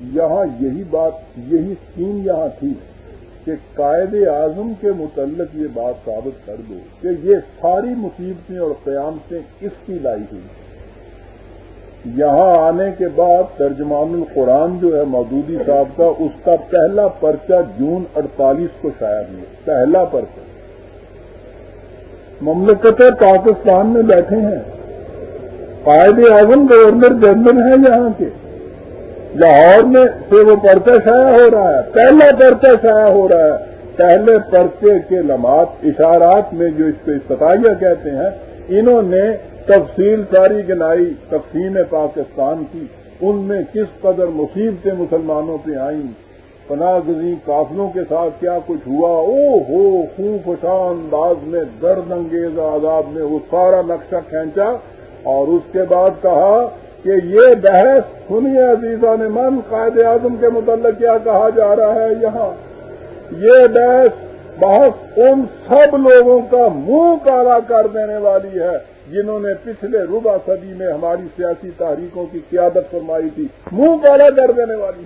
یہاں یہی بات، یہی اسکیم یہاں تھی کہ قائد اعظم کے متعلق یہ بات ثابت کر دو کہ یہ ساری مصیبتیں اور قیامتیں اس کی لائی ہوئی یہاں آنے کے بعد ترجمان القرآن جو ہے مودودی صاحب کا، اس کا پہلا پرچہ جون اڑتالیس کو شائع ہوا۔ پہلا پرچہ۔ مملکت پاکستان میں بیٹھے ہیں۔ قائد اعظم گورنر جنرل ہیں یہاں کے۔ لاہور میں سے وہ پرچہ شائع ہو رہا ہے، پہلا پرچہ شائع ہو رہا ہے۔ پہلے پرچے کے لمحات، اشارات میں جو اس کو استطاعیہ کہتے ہیں، انہوں نے تفصیل ساری گنائی تقسیم پاکستان کی۔ ان میں کس قدر مصیبتیں مسلمانوں پہ آئیں۔ پناہ گزی قافلوں کے ساتھ کیا کچھ ہوا؟ او ہو خون فشان انداز میں درد انگیز آزاد میں وہ سارا نقشہ کھینچا اور اس کے بعد کہا کہ یہ بحث سنیے عزیزہ نے من قائد اعظم کے متعلق کیا کہا جا رہا ہے یہاں؟ یہ بحث بہت ان سب لوگوں کا منہ کالا کر دینے والی ہے جنہوں نے پچھلے ربع صدی میں ہماری سیاسی تحریکوں کی قیادت فرمائی تھی۔ منہ کالا کر دینے والی۔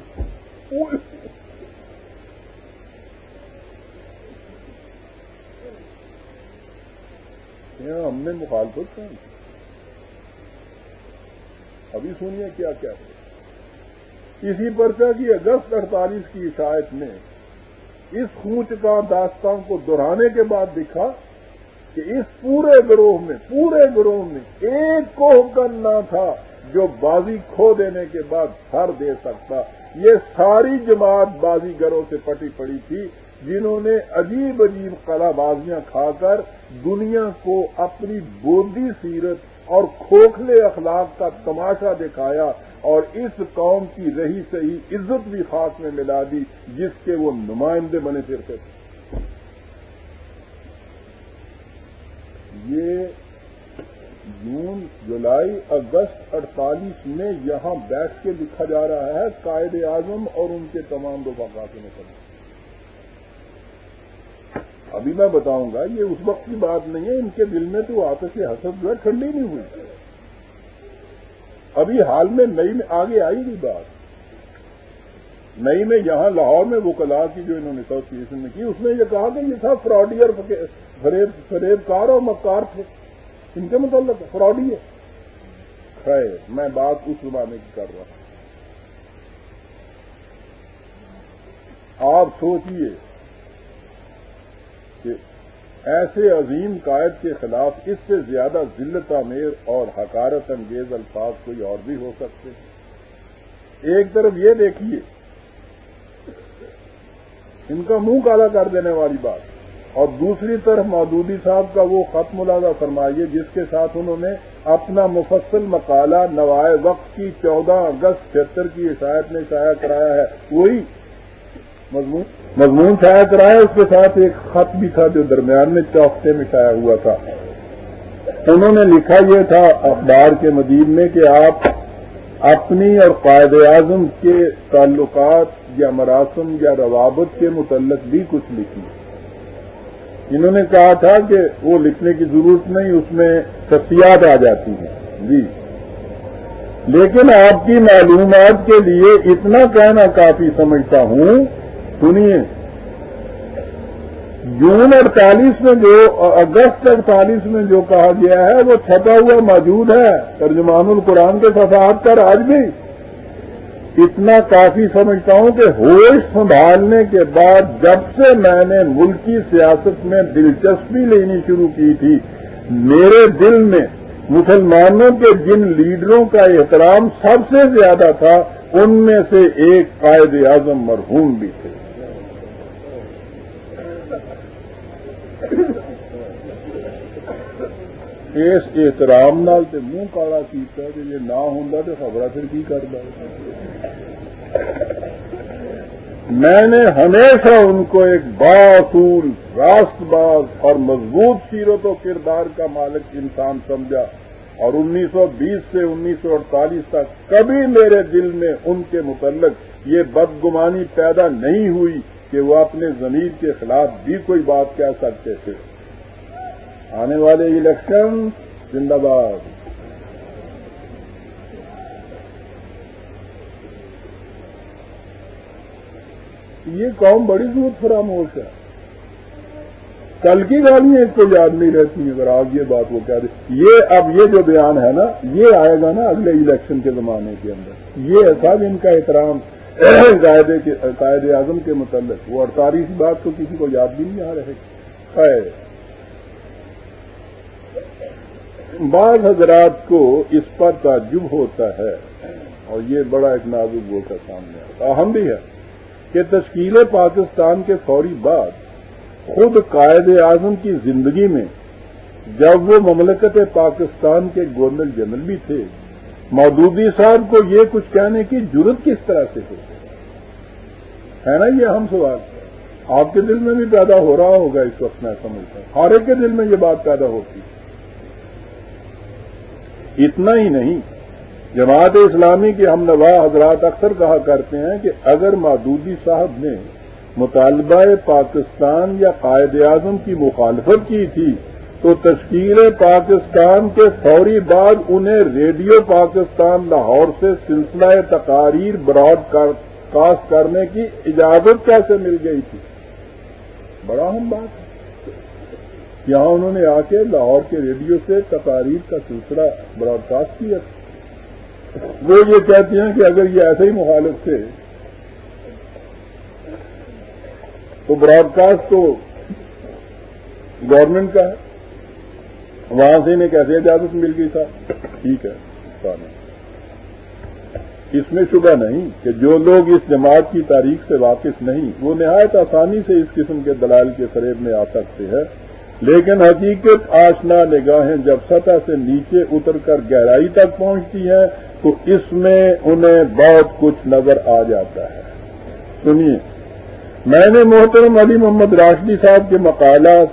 ہم نے مخالفت کی ابھی سنیے کیا کیا اسی پرچہ کی اگست اڑتالیس کی عشایت میں اس خونچ کا داستان کو دہرانے کے بعد دکھا کہ اس پورے گروہ میں، پورے گروہ میں ایک کوہکن نہ تھا جو بازی کھو دینے کے بعد سر دے سکتا۔ یہ ساری جماعت بازی گروں سے پٹی پڑی تھی، جنہوں نے عجیب عجیب کلا بازیاں کھا کر دنیا کو اپنی بودی سیرت اور کھوکھلے اخلاق کا تماشا دکھایا اور اس قوم کی رہی صحیح عزت بھی خاص میں ملا دی، جس کے وہ نمائندے بنے پھرتے تھے۔ یہ جون، جولائی، اگست، اڑتالیس میں یہاں بیٹھ کے لکھا جا رہا ہے، قائد اعظم اور ان کے تمام دو باقاعدے میں ابھی میں بتاؤں گا، یہ اس وقت کی بات نہیں ہے، ان کے دل میں تو آپس سے حسد جو ہے ٹھنڈی نہیں ہوئی۔ ابھی حال میں نئی میں آگے آئی نہیں بات۔ نئی میں یہاں لاہور میں وہ کلا کی جو انہوں نے ایسوسیشن میں کی، اس نے یہ کہا کہ یہ تھا فراڈی اور فریب کار اور مکار تھے۔ ان کے متعلق فراڈی ہے خیر، میں بات اس زمانے کی کر رہا ہوں۔ آپ سوچیے کہ ایسے عظیم قائد کے خلاف اس سے زیادہ ذلت امیر اور حکارت انگیز الفاظ کوئی اور بھی ہو سکتے ہیں۔ ایک طرف یہ دیکھیے، ان کا منہ کالا کر دینے والی بات، اور دوسری طرف مودودی صاحب کا وہ خط ملازہ فرمائیے، جس کے ساتھ انہوں نے اپنا مفصل مقالہ نوائے وقت کی چودہ اگست چھتر کی عشایت میں شائع کرایا ہے۔ وہی مضمون مضمون شائع کرایا، اس کے ساتھ ایک خط بھی تھا جو درمیان میں چوکتے میں شائع ہوا تھا۔ انہوں نے لکھا یہ تھا اخبار کے مدیر میں کہ آپ اپنی اور قائد اعظم کے تعلقات یا مراسم یا روابط کے متعلق بھی کچھ لکھی۔ انہوں نے کہا تھا کہ وہ لکھنے کی ضرورت نہیں، اس میں شخصیات آ جاتی ہیں۔ جی۔ لیکن آپ کی معلومات کے لیے اتنا کہنا کافی سمجھتا ہوں سنیے جون اڑتالیس میں جو، اگست اڑتالیس میں جو کہا گیا ہے، وہ چھپا ہوا موجود ہے۔ ترجمان القرآن کے صفحات پر آج بھی۔ اتنا کافی سمجھتا ہوں کہ ہوش سنبھالنے کے بعد جب سے میں نے ملکی سیاست میں دلچسپی لینی شروع کی تھی، میرے دل میں مسلمانوں کے جن لیڈروں کا احترام سب سے زیادہ تھا، ان میں سے ایک قائد اعظم مرحوم بھی تھے۔ اس احترام نال تے منہ کالا کیتا کہ یہ نہ ہوں تو خبر پھر کی کرتا میں نے ہمیشہ ان کو ایک باصول راست باز اور مضبوط سیرت و کردار کا مالک انسان سمجھا اور انیس سو بیس سے انیس سو اڑتالیس تک کبھی میرے دل میں ان کے متعلق یہ بدگمانی پیدا نہیں ہوئی کہ وہ اپنے زمین کے خلاف بھی کوئی بات کہہ سکتے تھے۔ آنے والے الیکشن زندہ باد۔ یہ قوم بڑی ضرورت فراموش ہے۔ کل کی گالیاں اس کو یاد نہیں رہتی اگر آپ یہ بات وہ کہہ رہے یہ اب یہ جو بیان ہے نا، یہ آئے گا نا اگلے الیکشن کے زمانے کے اندر۔ یہ ایسا ان کا احترام قائد اعظم کے متعلق۔ وہ اڑتالیس بات تو کسی کو یاد بھی نہیں آ رہے۔ خیر۔ بعض حضرات کو اس پر تعجب ہوتا ہے اور یہ بڑا ایک نازک گوشہ سامنے آتا اہم بھی ہے کہ تشکیل پاکستان کے فوری بعد خود قائد اعظم کی زندگی میں جب وہ مملکت پاکستان کے گورنر جنرل بھی تھے مودودی صاحب کو یہ کچھ کہنے کی ضرورت کس طرح سے ہو ہے؟ نا یہ ہم سوال آپ کے دل میں بھی پیدا ہو رہا ہوگا اس وقت میں سمجھتا ہوں۔ ہر ایک کے دل میں یہ بات پیدا ہوتی ہے۔ اتنا ہی نہیں۔ جماعت اسلامی کے ہم نوا حضرات اکثر کہا کرتے ہیں کہ اگر مادودی صاحب نے مطالبہ پاکستان یا قائد اعظم کی مخالفت کی تھی تو تشکیل پاکستان کے فوری بعد انہیں ریڈیو پاکستان لاہور سے سلسلہ تقاریر براڈ کاسٹ کرنے کی اجازت کیسے مل گئی تھی؟ بڑا اہم بات ہے۔ یہاں انہوں نے آ کے لاہور کے ریڈیو سے تقاریر کا سلسلہ براڈ کاسٹ کیا۔ وہ یہ کہتے ہیں کہ اگر یہ ایسے ہی مخالف تھے، تو براڈ کاسٹ تو گورنمنٹ کا ہے۔ وہاں سے انہیں کیسے اجازت مل گئی تھا ٹھیک ہے اس میں شبہ نہیں کہ جو لوگ اس جماعت کی تاریخ سے واقف نہیں، وہ نہایت آسانی سے اس قسم کے دلائل کے فریب میں آ سکتے ہیں۔ لیکن حقیقت آشنا نگاہیں جب سطح سے نیچے اتر کر گہرائی تک پہنچتی ہیں، تو اس میں انہیں بہت کچھ نظر آ جاتا ہے۔ سنیے، میں نے محترم علی محمد راشدی صاحب کے مقالات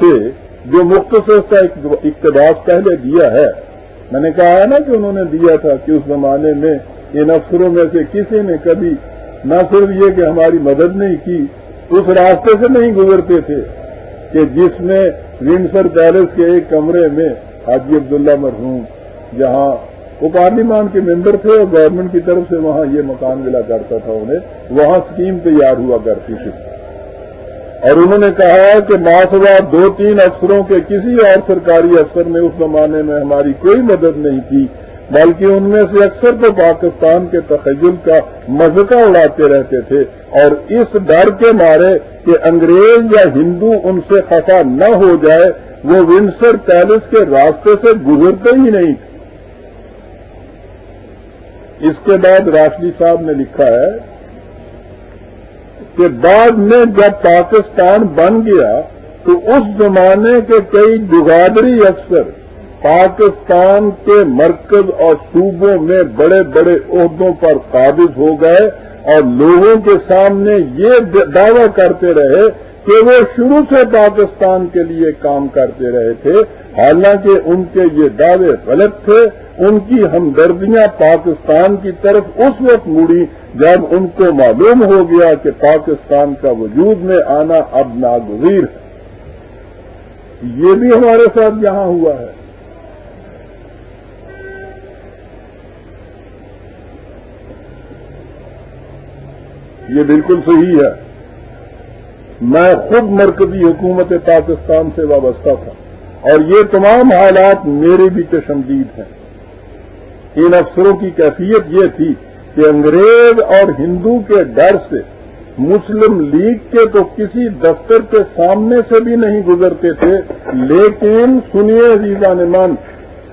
سے جو مختصر کا اقتباس پہلے دیا ہے۔ میں نے کہا ہے نا کہ انہوں نے دیا تھا کہ اس زمانے میں ان افسروں میں سے کسی نے کبھی نہ صرف یہ کہ ہماری مدد نہیں کی، اس راستے سے نہیں گزرتے تھے کہ جس میں ونسر پیلس کے ایک کمرے میں حاجی عبداللہ مرحوم، جہاں وہ پارلیمان کے ممبر تھے اور گورنمنٹ کی طرف سے وہاں یہ مکان ملا کرتا تھا انہیں، وہاں اسکیم تیار ہوا کرتی تھی۔ اور انہوں نے کہا کہ ماسوار دو تین افسروں کے کسی اور سرکاری افسر نے اس زمانے میں ہماری کوئی مدد نہیں کی، بلکہ ان میں سے اکثر تو پاکستان کے تخیل کا مذکہ اڑاتے رہتے تھے۔ اور اس ڈر کے مارے کہ انگریز یا ہندو ان سے خفا نہ ہو جائے، وہ ونسر پیلس کے راستے سے گزرتے ہی نہیں۔ تھے اس کے بعد راشدی صاحب نے لکھا ہے کہ بعد میں جب پاکستان بن گیا تو اس زمانے کے کئی جگادری افسر پاکستان کے مرکز اور صوبوں میں بڑے بڑے عہدوں پر قابض ہو گئے اور لوگوں کے سامنے یہ دعوی کرتے رہے کہ وہ شروع سے پاکستان کے لیے کام کرتے رہے تھے، حالانکہ ان کے یہ دعوے غلط تھے ان کی ہمدردیاں پاکستان کی طرف اس وقت مڑی جب ان کو معلوم ہو گیا کہ پاکستان کا وجود میں آنا اب ناگزیر ہے۔ یہ بھی ہمارے ساتھ یہاں ہوا ہے۔ یہ بالکل صحیح ہے۔ میں خود مرکزی حکومت پاکستان سے وابستہ تھا اور یہ تمام حالات میرے بھی تشمدید ہیں۔ ان افسروں کی کیفیت یہ تھی کہ انگریز اور ہندو کے ڈر سے مسلم لیگ کے تو کسی دفتر کے سامنے سے بھی نہیں گزرتے تھے، لیکن سنیے عزیزہ نمان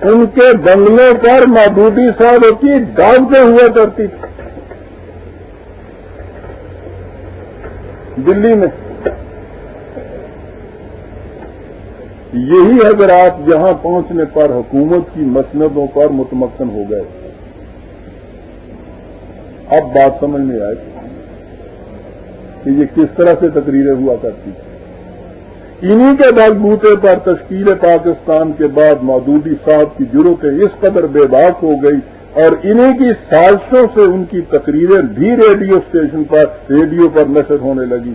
ان کے بنگلوں پر مادودی صاحب کی ڈالتے ہوا کرتی تھی دلی میں یہی اگر آپ یہاں پہنچنے پر حکومت کی مسندوں پر متمکن ہو گئے۔ اب بات سمجھ میں آئے کہ یہ کس طرح سے تقریریں ہوا کرتی انہی کے بل بوتے پر تشکیل پاکستان کے بعد مودودی صاحب کی ضرورتیں اس قدر بے باک ہو گئی اور انہی کی سازشوں سے ان کی تقریریں بھی ریڈیو اسٹیشن پر، ریڈیو پر نشر ہونے لگی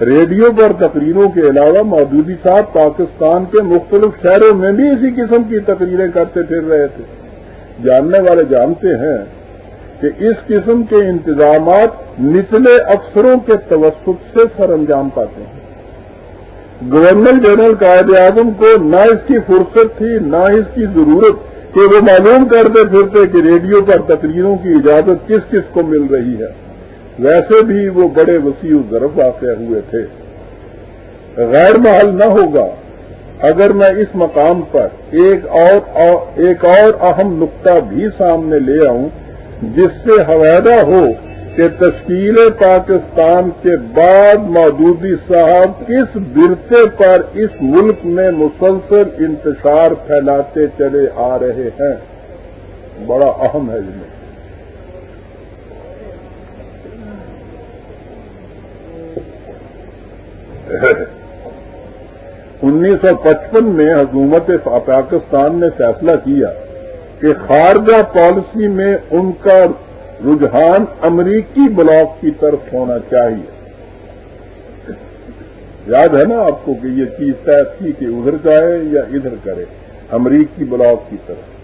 ریڈیو پر تقریروں کے علاوہ مودودی صاحب پاکستان کے مختلف شہروں میں بھی اسی قسم کی تقریریں کرتے پھر رہے تھے۔ جاننے والے جانتے ہیں کہ اس قسم کے انتظامات نچلے افسروں کے توسط سے سر انجام پاتے ہیں۔ گورنر جنرل قائد اعظم کو نہ اس کی فرصت تھی، نہ اس کی ضرورت کہ وہ معلوم کرتے پھرتے کہ ریڈیو پر تقریروں کی اجازت کس کس کو مل رہی ہے۔ ویسے بھی وہ بڑے وسیع ضرف واقع ہوئے تھے۔ غیر محل نہ ہوگا۔ اگر میں اس مقام پر ایک اور ایک اور اہم نقطہ بھی سامنے لے آؤں، جس سے حویدہ ہو کہ تشکیل پاکستان کے بعد مودودی صاحب کس برتے پر اس ملک میں مسلسل انتشار پھیلاتے چلے آ رہے ہیں۔ بڑا اہم ہے جنہیں انیس سو پچپن میں حکومت پاکستان نے فیصلہ کیا کہ خارجہ پالیسی میں ان کا رجحان امریکی بلاک کی طرف ہونا چاہیے۔ یاد ہے نا آپ کو کہ یہ چیز طے تھی کہ ادھر جائے یا ادھر کرے، امریکی بلاک کی طرف۔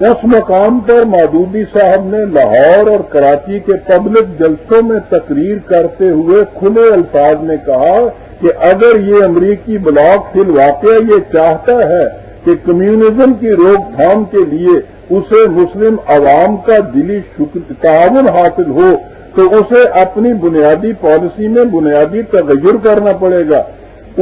اس مقام پر مادودی صاحب نے لاہور اور کراچی کے پبلک جلسوں میں تقریر کرتے ہوئے کھلے الفاظ میں کہا کہ اگر یہ امریکی بلاک فی الواقع یہ چاہتا ہے کہ کمیونزم کی روک تھام کے لیے اسے مسلم عوام کا دلی تعاون حاصل ہو، تو اسے اپنی بنیادی پالیسی میں بنیادی تغیر کرنا پڑے گا۔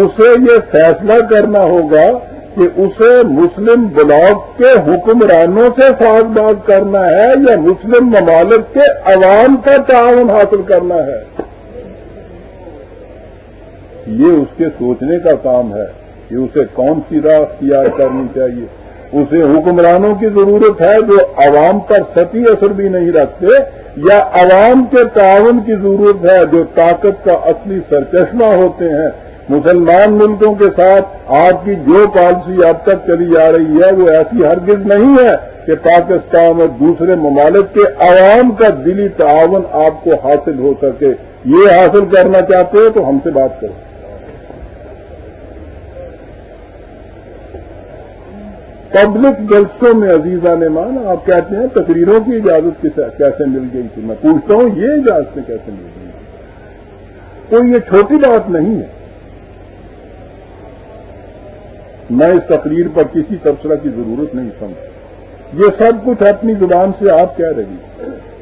اسے یہ فیصلہ کرنا ہوگا کہ اسے مسلم بلاک کے حکمرانوں سے ساز باز کرنا ہے یا مسلم ممالک کے عوام کا تعاون حاصل کرنا ہے۔ یہ اس کے سوچنے کا کام ہے کہ اسے کون سی راہ اختیار کرنی چاہیے۔ اسے حکمرانوں کی ضرورت ہے جو عوام پر ستی اثر بھی نہیں رکھتے یا عوام کے تعاون کی ضرورت ہے جو طاقت کا اصلی سرچشمہ ہوتے ہیں۔ مسلمان ملکوں کے ساتھ آپ کی جو پالیسی اب تک چلی جا رہی ہے، وہ ایسی ہرگز نہیں ہے کہ پاکستان اور دوسرے ممالک کے عوام کا دلی تعاون آپ کو حاصل ہو سکے۔ یہ حاصل کرنا چاہتے ہو تو ہم سے بات کرو پبلک جلسوں میں عزیزہ نے مان آپ کہتے ہیں تقریروں کی اجازت کیسے مل گئی تھی؟ میں پوچھتا ہوں یہ اجازت کیسے مل گئی تو یہ چھوٹی بات نہیں ہے۔ میں اس تقریر پر کسی تبصرہ کی ضرورت نہیں سمجھ یہ سب کچھ اپنی زبان سے آپ کہہ رہی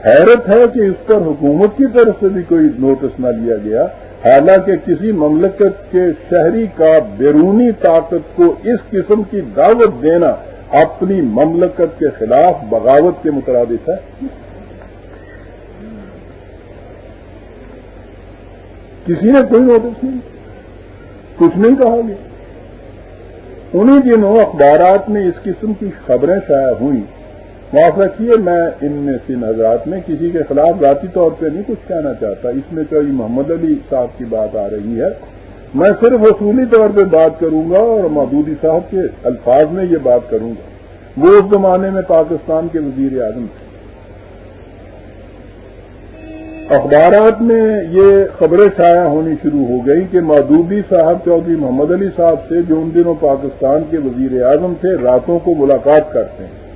حیرت ہے کہ اس پر حکومت کی طرف سے بھی کوئی نوٹس نہ لیا گیا۔ حالانکہ کسی مملکت کے شہری کا بیرونی طاقت کو اس قسم کی دعوت دینا اپنی مملکت کے خلاف بغاوت کے مترادف ہے۔ کسی نے کوئی نوٹس نہیں۔ کچھ نہیں کہا گیا۔ انہیں دنوں اخبارات میں اس قسم کی خبریں شائع ہوئیں۔ معاف رکھیے میں ان میں سن حضرات میں کسی کے خلاف ذاتی طور پہ نہیں کچھ کہنا چاہتا۔ اس میں چاہیے محمد علی صاحب کی بات آ رہی ہے۔ میں صرف اصولی طور پہ بات کروں گا اور مودودی صاحب کے الفاظ میں یہ بات کروں گا۔ وہ اس زمانے میں پاکستان کے وزیر اعظم تھے۔ اخبارات میں یہ خبریں شائع ہونی شروع ہو گئی کہ مادودی صاحب چودھری محمد علی صاحب سے جو ان دنوں پاکستان کے وزیر اعظم تھے، راتوں کو ملاقات کرتے ہیں۔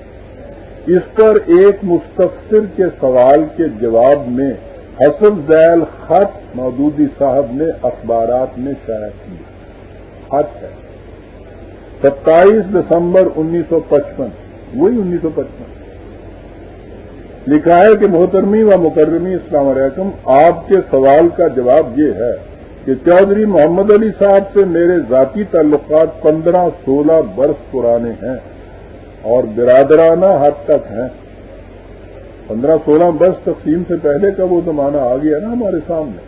اس پر ایک مستفسر کے سوال کے جواب میں حسن ذیل خط مودودی صاحب نے اخبارات میں شائع کیا۔ خط ہے۔ ستائیس دسمبر انیس سو پچپن، وہی انیس سو پچپن۔ لکھا ہے کہ محترمی و مکرمی السلام علیکم، آپ کے سوال کا جواب یہ ہے کہ چودھری محمد علی صاحب سے میرے ذاتی تعلقات پندرہ سولہ برس پرانے ہیں اور برادرانہ حد تک ہیں۔ پندرہ سولہ برس تقسیم سے پہلے کا وہ زمانہ آ گیا نا ہمارے سامنے۔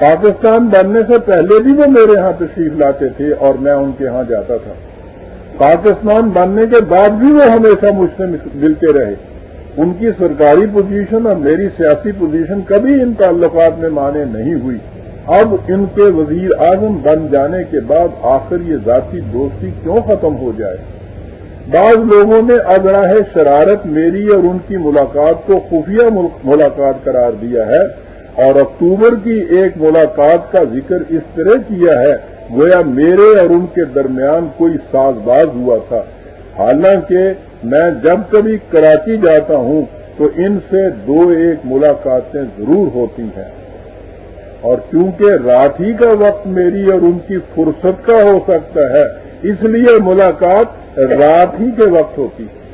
پاکستان بننے سے پہلے بھی وہ میرے ہاں تشریف لاتے تھے اور میں ان کے ہاں جاتا تھا۔ پاکستان بننے کے بعد بھی وہ ہمیشہ مجھ سے ملتے رہے۔ ان کی سرکاری پوزیشن اور میری سیاسی پوزیشن کبھی ان تعلقات میں مانے نہیں ہوئی۔ اب ان کے وزیر اعظم بن جانے کے بعد آخر یہ ذاتی دوستی کیوں ختم ہو جائے؟ بعض لوگوں نے اگراہ شرارت میری اور ان کی ملاقات کو خفیہ ملاقات قرار دیا ہے اور اکتوبر کی ایک ملاقات کا ذکر اس طرح کیا ہے، گویا میرے اور ان کے درمیان کوئی ساز باز ہوا تھا۔ حالانکہ میں جب کبھی کراچی جاتا ہوں تو ان سے دو ایک ملاقاتیں ضرور ہوتی ہیں۔ اور چونکہ رات ہی کا وقت میری اور ان کی فرصت کا ہو سکتا ہے، اس لیے ملاقات رات ہی کے وقت ہوتی۔ ہے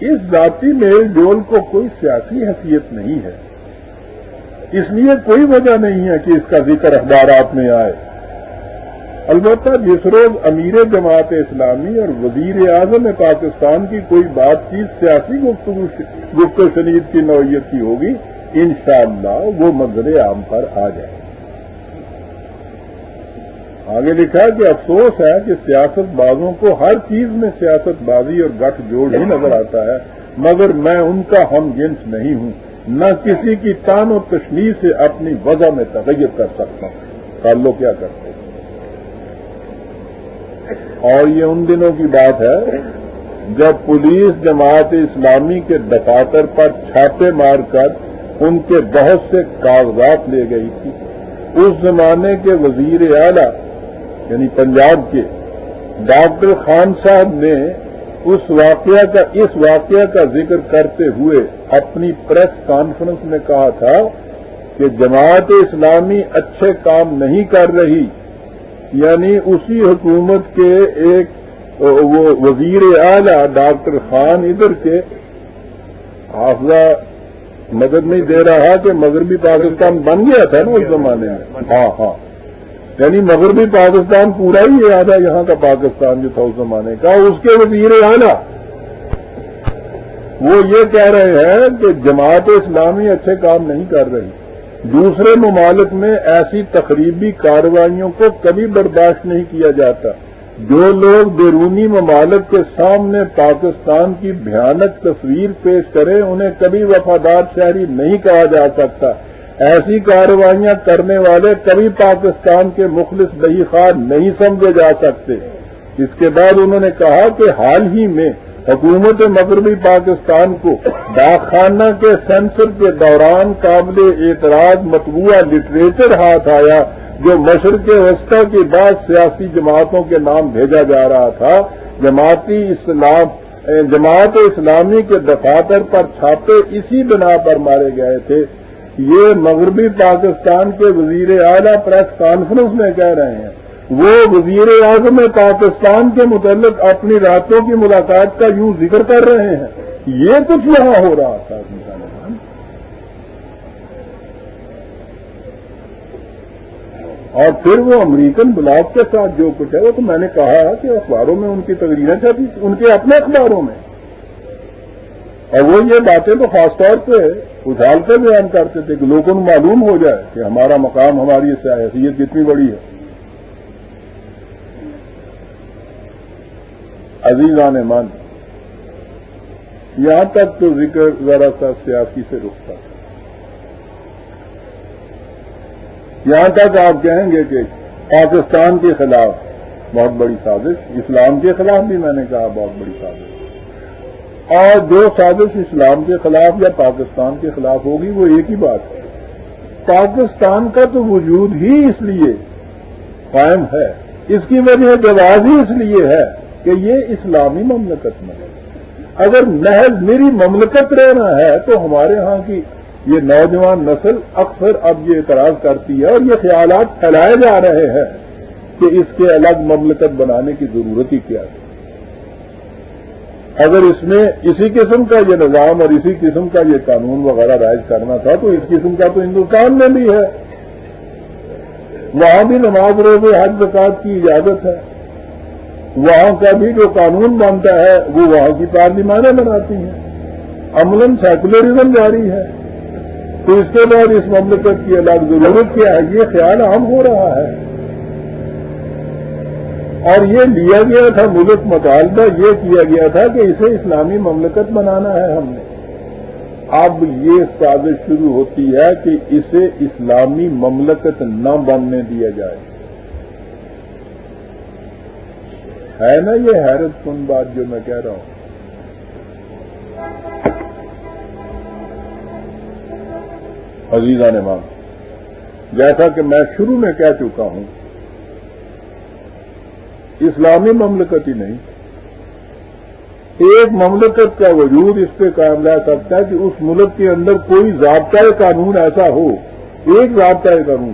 اس ذاتی میل جول کو کوئی سیاسی حیثیت نہیں ہے۔ اس لیے کوئی وجہ نہیں ہے کہ اس کا ذکر اخبارات میں آئے۔ البتہ جس روز امیر جماعت اسلامی اور وزیر اعظم پاکستان کی کوئی بات چیت سیاسی گفتگو شنید کی نوعیت کی ہوگی، انشاءاللہ وہ منظر عام پر آ جائے۔ آگے لکھا کہ افسوس ہے کہ سیاست بازوں کو ہر چیز میں سیاست بازی اور گٹھ جوڑ ہی نظر آتا ہے، مگر میں ان کا ہم جنس نہیں ہوں۔ نہ کسی کی تان و تشنی سے اپنی وجہ میں تغیر کر سکتا ہوں۔ کر لو کیا کرتے ہیں؟ اور یہ ان دنوں کی بات ہے، جب پولیس جماعت اسلامی کے دفاتر پر چھاپے مار کر ان کے بہت سے کاغذات لے گئی تھی۔ اس زمانے کے وزیر اعلی یعنی پنجاب کے ڈاکٹر خان صاحب نے اس واقعہ کا، اس واقعہ کا ذکر کرتے ہوئے اپنی پریس کانفرنس میں کہا تھا کہ جماعت اسلامی اچھے کام نہیں کر رہی۔ یعنی اسی حکومت کے ایک وہ وزیر اعلی ڈاکٹر خان ادھر کے حافظہ مدد نہیں دے رہا کہ مغربی پاکستان بن گیا تھا نا اس زمانے میں۔ ہاں ہاں۔ یعنی مغربی پاکستان پورا ہی ہے یہاں کا پاکستان جو تھا اس زمانے کا۔ اس کے وزیر اعلیٰ وہ یہ کہہ رہے ہیں کہ جماعت اسلامی اچھے کام نہیں کر رہی۔ دوسرے ممالک میں ایسی تقریبی کارروائیوں کو کبھی برداشت نہیں کیا جاتا۔ جو لوگ بیرونی ممالک کے سامنے پاکستان کی بھیانک تصویر پیش کریں، انہیں کبھی وفادار شہری نہیں کہا جا سکتا۔ ایسی کارروائیاں کرنے والے کبھی پاکستان کے مخلص بہی خان نہیں سمجھے جا سکتے۔ اس کے بعد انہوں نے کہا کہ حال ہی میں حکومت مغربی پاکستان کو ڈاکخانہ کے سینسر کے دوران قابل اعتراض مطبوعہ لٹریچر ہاتھ آیا جو مشرق وسطی کی بعض سیاسی جماعتوں کے نام بھیجا جا رہا تھا۔ جماعتی اسلام، جماعت اسلامی کے دفاتر پر چھاپے اسی بنا پر مارے گئے تھے۔ یہ مغربی پاکستان کے وزیر اعلیٰ پریس کانفرنس میں کہہ رہے ہیں۔ وہ وزیر اعظم پاکستان کے متعلق اپنی راتوں کی ملاقات کا یوں ذکر کر رہے ہیں۔ یہ کچھ یہاں ہو رہا تھا۔ اور پھر وہ امریکن بلاک کے ساتھ جو کچھ ہے، وہ تو میں نے کہا کہ اخباروں میں ان کی تقریریں چھپی ان کے اپنے اخباروں میں۔ اور وہ یہ باتیں تو خاص طور پہ اچھال کر بیان کرتے تھے کہ لوگوں کو معلوم ہو جائے کہ ہمارا مقام، ہماری حیثیت کتنی بڑی ہے۔ عزیزان من یہاں تک تو ذکر ذرا سا سیاسی سے رکتا تھا۔ یہاں تک آپ کہیں گے کہ پاکستان کے خلاف بہت بڑی سازش، اسلام کے خلاف بھی میں نے کہا بہت بڑی سازش۔ اور جو سازش اسلام کے خلاف یا پاکستان کے خلاف ہوگی وہ ایک ہی بات ہے۔ پاکستان کا تو وجود ہی اس لیے قائم ہے، اس کی وجہ جواز ہی اس لیے ہے۔ کہ یہ اسلامی مملکت میں اگر محض میری مملکت رہنا ہے تو ہمارے ہاں کی یہ نوجوان نسل اکثر اب یہ اعتراض کرتی ہے اور یہ خیالات پھیلائے جا رہے ہیں کہ اس کے الگ مملکت بنانے کی ضرورت ہی کیا ہے۔ اگر اس میں اسی قسم کا یہ نظام اور اسی قسم کا یہ قانون وغیرہ رائج کرنا تھا تو اس قسم کا تو ہندوستان میں بھی ہے۔ وہاں بھی نماز روزے، حج زکات کی اجازت ہے۔ وہاں کا بھی جو قانون بنتا ہے، وہ وہاں کی پارلیمانیں بناتی ہیں۔ عملاً سیکولرزم جاری ہے۔ تو اس کے بعد اس مملکت کی الگ ضرورت کیا ہے؟ یہ خیال عام ہو رہا ہے۔ اور یہ لیا گیا تھا ملک مطالبہ، یہ کیا گیا تھا کہ اسے اسلامی مملکت بنانا ہے ہم نے۔ اب یہ سازش شروع ہوتی ہے کہ اسے اسلامی مملکت نہ بننے دیا جائے۔ ہے نا یہ حیرت کن بات جو میں کہہ رہا ہوں۔ عزیزہ نے جیسا کہ میں شروع میں کہہ چکا ہوں، اسلامی مملکت ہی نہیں، ایک مملکت کا وجود اس پہ قائم لا سکتا ہے کہ اس ملک کے اندر کوئی ضابطۂ قانون ایسا ہو، ایک ضابطۂ قانون۔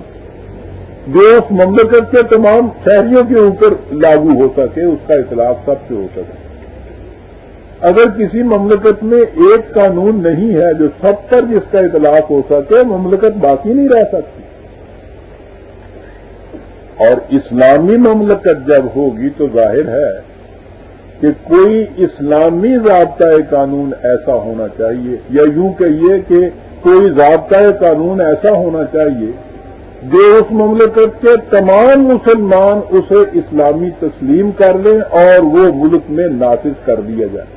جو اس مملکت کے تمام شہریوں کے اوپر لاگو ہو سکے، اس کا اطلاق سب سے ہو سکے۔ اگر کسی مملکت میں ایک قانون نہیں ہے جو سب پر جس کا اطلاق ہو سکے، مملکت باقی نہیں رہ سکتی۔ اور اسلامی مملکت جب ہوگی تو ظاہر ہے کہ کوئی اسلامی ضابطۂ قانون ایسا ہونا چاہیے، یا یوں کہیے کہ کوئی ضابطۂ قانون ایسا ہونا چاہیے جو اس مملکت کے تمام مسلمان اسے اسلامی تسلیم کر لیں اور وہ ملک میں نافذ کر دیا جائے۔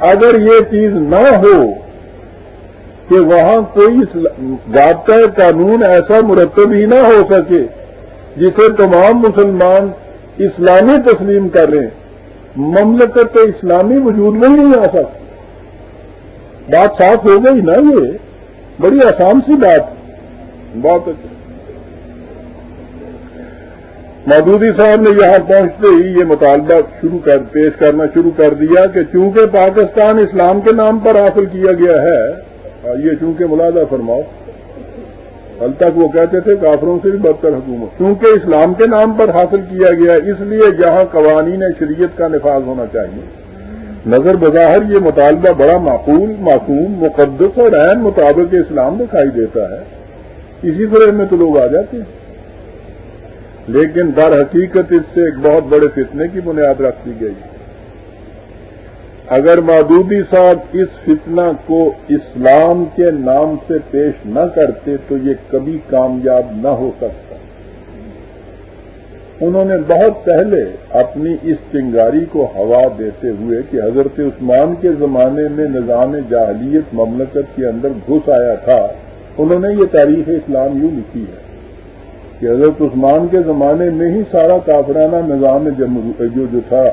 اگر یہ چیز نہ ہو کہ وہاں کوئی ضابطۂ قانون ایسا مرتب ہی نہ ہو سکے جسے تمام مسلمان اسلامی تسلیم کر رہے ہیں مملکت اسلامی وجود میں نہیں آ سکتی۔ بات صاف ہو گئی نا یہ؟ بڑی آسان سی بات. بہت اچھا۔ مودودی صاحب نے یہاں پہنچتے ہی یہ مطالبہ شروع کر پیش کرنا شروع کر دیا کہ چونکہ پاکستان اسلام کے نام پر حاصل کیا گیا ہے یہ چونکہ ملازہ فرماؤ۔ حل تک وہ کہتے تھے کافروں سے بھی بدتر حکومت۔ کیونکہ اسلام کے نام پر حاصل کیا گیا اس لیے جہاں قوانین شریعت کا نفاذ ہونا چاہیے۔ نظر بظاہر یہ مطالبہ بڑا معقول، معصوم، مقدس اور عین مطابق اسلام دکھائی دیتا ہے۔ اسی طرح میں تو لوگ آ جاتے ہیں۔ لیکن در حقیقت اس سے ایک بہت بڑے فتنے کی بنیاد رکھ دی گئی۔ اگر مادودی صاحب اس فتنہ کو اسلام کے نام سے پیش نہ کرتے تو یہ کبھی کامیاب نہ ہو سکتا۔ انہوں نے بہت پہلے اپنی اس چنگاری کو ہوا دیتے ہوئے کہ حضرت عثمان کے زمانے میں نظام جاہلیت مملکت کے اندر گھس آیا تھا، انہوں نے یہ تاریخ اسلام یوں لکھی ہے کہ حضرت عثمان کے زمانے میں ہی سارا کافرانہ نظام جو جو تھا،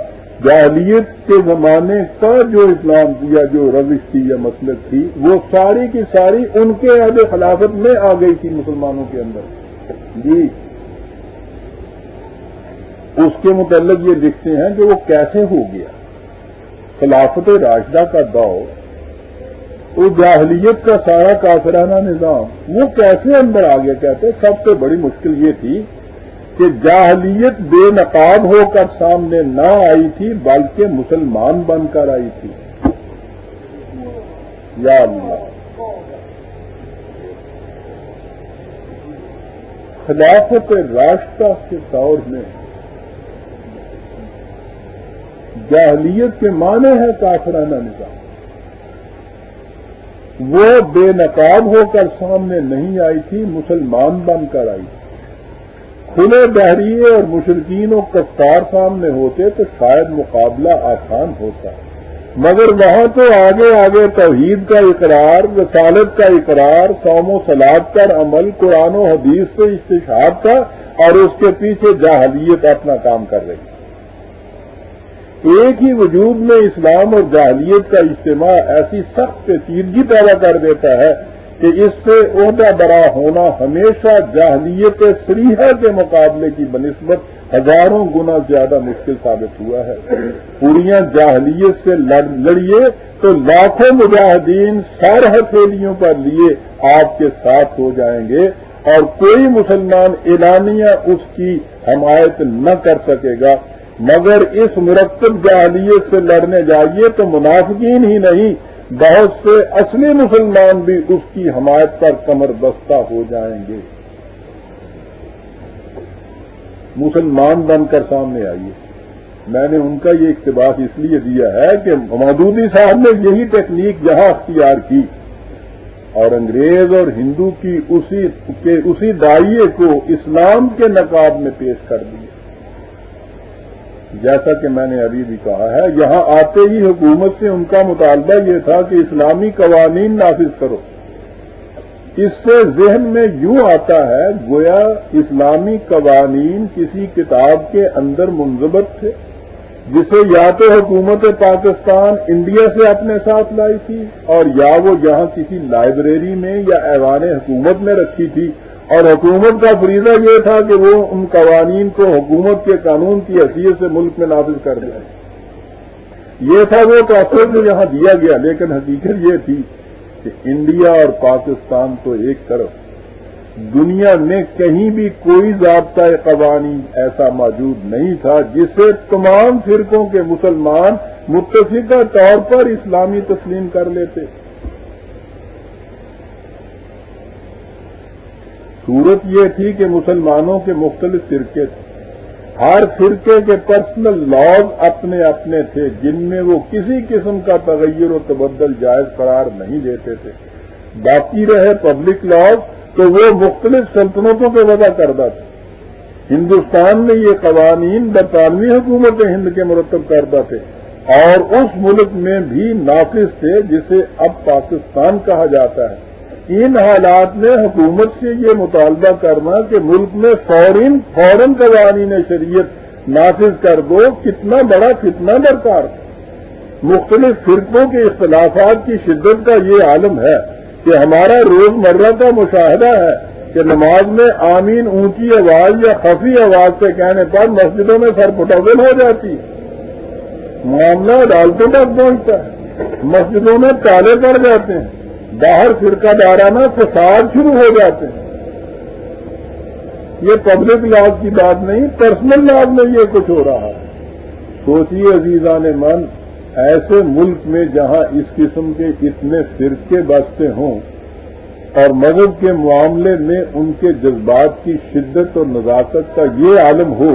جاہلیت کے زمانے کا جو اسلام یا جو روش تھی یا مسلک تھی، وہ ساری کی ساری ان کے عہد خلافت میں آ گئی تھی مسلمانوں کے اندر۔ جی اس کے متعلق یہ لکھتے ہیں کہ وہ کیسے ہو گیا۔ خلافت راشدہ کا دور، وہ جاہلیت کا سارا کافرانہ نظام، وہ کیسے اندر آ گیا؟ کہتے سب سے بڑی مشکل یہ تھی کہ جاہلیت بے نقاب ہو کر سامنے نہ آئی تھی، بلکہ مسلمان بن کر آئی تھی۔ یا اللہ۔ خلافت راستہ کے دور میں جاہلیت کے معنی ہے کافرانہ نظام۔ وہ بے نقاب ہو کر سامنے نہیں آئی تھی، مسلمان بن کر آئی تھی۔ کھلے بحریے اور مشرقین و کفتار سامنے ہوتے تو شاید مقابلہ آسان ہوتا۔ مگر وہاں تو آگے آگے توحید کا اقرار، رسالت کا اقرار قوم و سلاد کا عمل، قرآن و حدیث سے استشاد کا اور اس کے پیچھے جاہلیت اپنا کام کر رہی۔ ایک ہی وجود میں اسلام اور جاہلیت کا اجتماع ایسی سخت پیچیدگی پیدا کر دیتا ہے کہ اس سے عہدہ برا ہونا ہمیشہ جاہلیت سریحا کے مقابلے کی بنسبت ہزاروں گنا زیادہ مشکل ثابت ہوا ہے۔ پوریاں جاہلیت سے لڑیے تو لاکھوں مجاہدین سار ہتھیلیوں پر لیے آپ کے ساتھ ہو جائیں گے اور کوئی مسلمان اعلانیہ اس کی حمایت نہ کر سکے گا۔ مگر اس مرتب جاہلیت سے لڑنے جائیے تو منافقین ہی نہیں، بہت سے اصلی مسلمان بھی اس کی حمایت پر کمر بستہ ہو جائیں گے۔ مسلمان بن کر سامنے آئیے۔ میں نے ان کا یہ اقتباس اس لیے دیا ہے کہ مودودی صاحب نے یہی ٹیکنیک جہاں اختیار کی۔ اور انگریز اور ہندو کی اسی کے اسی دائیے کو اسلام کے نقاب میں پیش کر دیا جیسا کہ میں نے ابھی بھی کہا ہے، یہاں آتے ہی حکومت سے ان کا مطالبہ یہ تھا کہ اسلامی قوانین نافذ کرو۔ اس سے ذہن میں یوں آتا ہے، گویا اسلامی قوانین کسی کتاب کے اندر منظمت تھے، جسے یا تو حکومت پاکستان انڈیا سے اپنے ساتھ لائی تھی اور یا وہ یہاں کسی لائبریری میں یا ایوان حکومت میں رکھی تھی۔ اور حکومت کا فریضہ یہ تھا کہ وہ ان قوانین کو حکومت کے قانون کی حیثیت سے ملک میں نافذ کر دیں یہ تھا وہ پروسیس جو یہاں دیا گیا، لیکن حقیقت یہ تھی کہ انڈیا اور پاکستان تو ایک طرف۔ دنیا میں کہیں بھی کوئی ضابطۂ قوانین ایسا موجود نہیں تھا جسے تمام فرقوں کے مسلمان متفقہ طور پر اسلامی تسلیم کر لیتے۔ صورت یہ تھی کہ مسلمانوں کے مختلف فرقے تھے۔ ہر فرقے کے پرسنل لاز اپنے اپنے تھے، جن میں وہ کسی قسم کا تغیر و تبدل جائز قرار نہیں دیتے تھے۔ باقی رہے پبلک لاز تو وہ مختلف سلطنتوں کے وضع کردہ تھے۔ ہندوستان میں یہ قوانین برطانوی حکومت ہند کے مرتب کردہ تھے۔ اور اس ملک میں بھی نافذ تھے، جسے اب پاکستان کہا جاتا ہے۔ ان حالات میں حکومت سے یہ مطالبہ کرنا کہ ملک میں فورین فوراً قوانین شریعت نافذ کر دو، کتنا بڑا کتنا درکار۔ مختلف فرقوں کے اختلافات کی شدت کا یہ عالم ہے کہ ہمارا روزمرہ کا مشاہدہ ہے کہ نماز میں آمین اونچی آواز یا خفی آواز سے کہنے پر مسجدوں میں سر پٹول ہو جاتی۔ ہے معاملہ عدالتوں تک پہنچتا ہے۔ مسجدوں میں تالے پڑ جاتے ہیں۔ باہر فرقہ دارانہ فساد شروع ہو جاتے ہیں۔ یہ پبلک لاز کی بات نہیں پرسنل لاز میں یہ کچھ ہو رہا ہے۔ سوچیے عزیزہ نے من، ایسے ملک میں جہاں اس قسم کے اتنے فرقے بستے ہوں اور مذہب کے معاملے میں ان کے جذبات کی شدت اور نزاکت کا یہ عالم ہو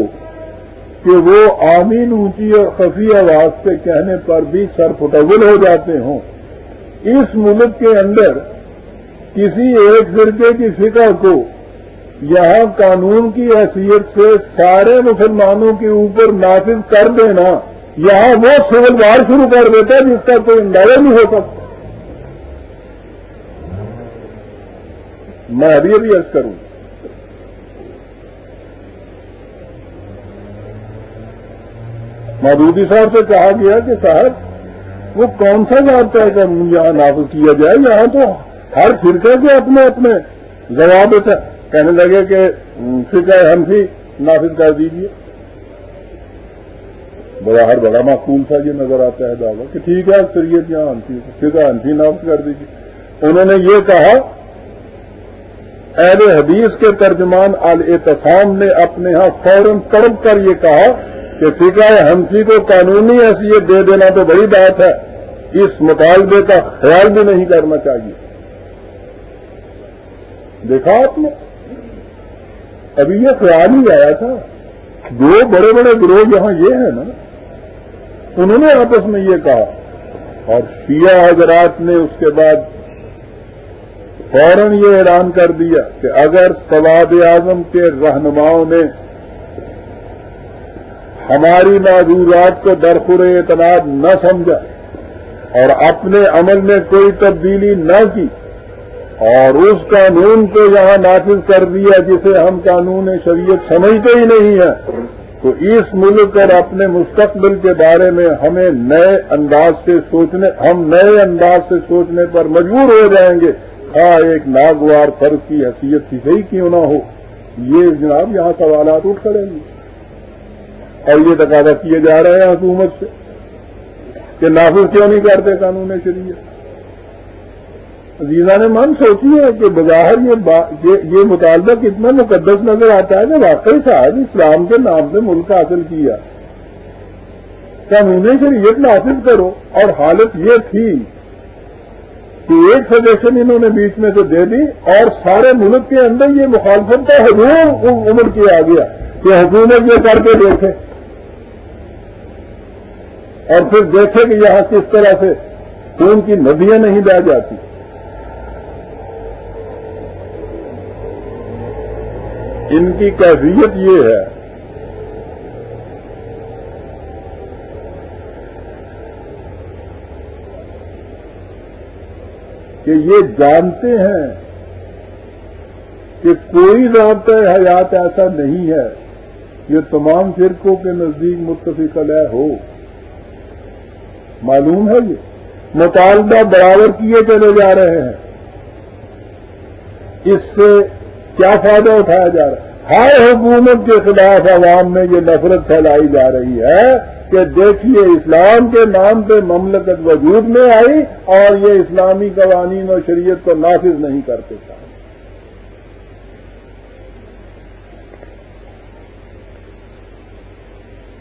کہ وہ آمین اونچی اور خفی آواز سے کہنے پر بھی سر پٹول ہو جاتے ہوں۔ اس ملک کے اندر کسی ایک فرقے کی فکر کو یہاں قانون کی حیثیت سے سارے مسلمانوں کے اوپر نافذ کر دینا، یہاں وہ سول وار شروع کر دیتا ہے جس کا کوئی اندازہ نہیں ہو سکتا۔ میں ابھی ابھی عرض کروں۔ مودودی صاحب سے کہا گیا کہ صاحب وہ کون سا ضابطہ ہے کہ یہاں نافذ کیا جائے؟ یہاں تو ہر فرقے کے اپنے اپنے جواب کہنے لگے کہ فرقہ ہم بھی نافذ کر دیجیے بڑا ہر بڑا معقول تھا یہ نظر آتا ہے دعویٰ کہ ٹھیک ہے سریت یہاں فرقہ ہنسی نافذ کر دیجیے انہوں نے یہ کہا، اہل حدیث کے ترجمان الاعتصام نے اپنے ہاں فوراً تڑپ کر یہ کہا کہ فکا ہمسی کو قانونی حیثیت دے دینا تو بڑی بات ہے۔ اس مطالبے کا خیال بھی نہیں کرنا چاہیے۔ دیکھا آپ نے؟ ابھی یہ خیال ہی آیا تھا۔ دو بڑے بڑے گروہ جہاں یہ ہیں نا، انہوں نے آپس میں یہ کہا۔ اور شیعہ حضرات نے اس کے بعد فوراً یہ اعلان کر دیا کہ اگر سواد اعظم کے رہنماؤں نے ہماری معذورات کو درخور اعتماد نہ سمجھا اور اپنے عمل میں کوئی تبدیلی نہ کی اور اس قانون کو یہاں نافذ کر دیا جسے ہم قانون شریعت سمجھتے ہی نہیں ہیں۔ تو اس ملک اور اپنے مستقبل کے بارے میں ہمیں نئے انداز سے سوچنے، ہم نئے انداز سے سوچنے پر مجبور ہو جائیں گے۔ ہاں ایک ناگوار فرق کی حیثیت ہی صحیح کیوں نہ ہو؟ یہ جناب یہاں سوالات اٹھ کریں گے اور یہ تقاضا کیے جا رہے ہیں حکومت سے کہ نافذ کیوں نہیں کرتے قانون شریعت؟ عزیزہ نے من سوچی ہے کہ بظاہر یہ مطالبہ کتنا مقدس نظر آتا ہے کہ واقعی صاحب اسلام کے نام سے ملک حاصل کیا۔ قانون شریعت نافذ کرو۔ اور حالت یہ تھی کہ ایک سجیشن انہوں نے بیچ میں سے دے دی اور سارے ملک کے اندر یہ مخالفت کا حضور عمر کیا گیا کہ حکومت یہ کر کے دیکھے۔ اور پھر دیکھے کہ یہاں کس طرح سے خون کی ندیاں نہیں بہ جاتی۔ ان کی کیفیت یہ ہے کہ یہ جانتے ہیں کہ کوئی ضابطۂ حیات ایسا نہیں ہے۔ یہ تمام فرقوں کے نزدیک متفق علیہ ہو۔ معلوم ہے یہ مطالبہ برابر کیے چلے جا رہے ہیں۔ اس سے کیا فائدہ اٹھایا جا رہا ہے؟ ہر حکومت کے خلاف عوام میں یہ نفرت پھیلائی جا رہی ہے کہ دیکھیے اسلام کے نام پہ مملکت وجود میں آئی اور یہ اسلامی قوانین اور شریعت کو نافذ نہیں کرتے تھا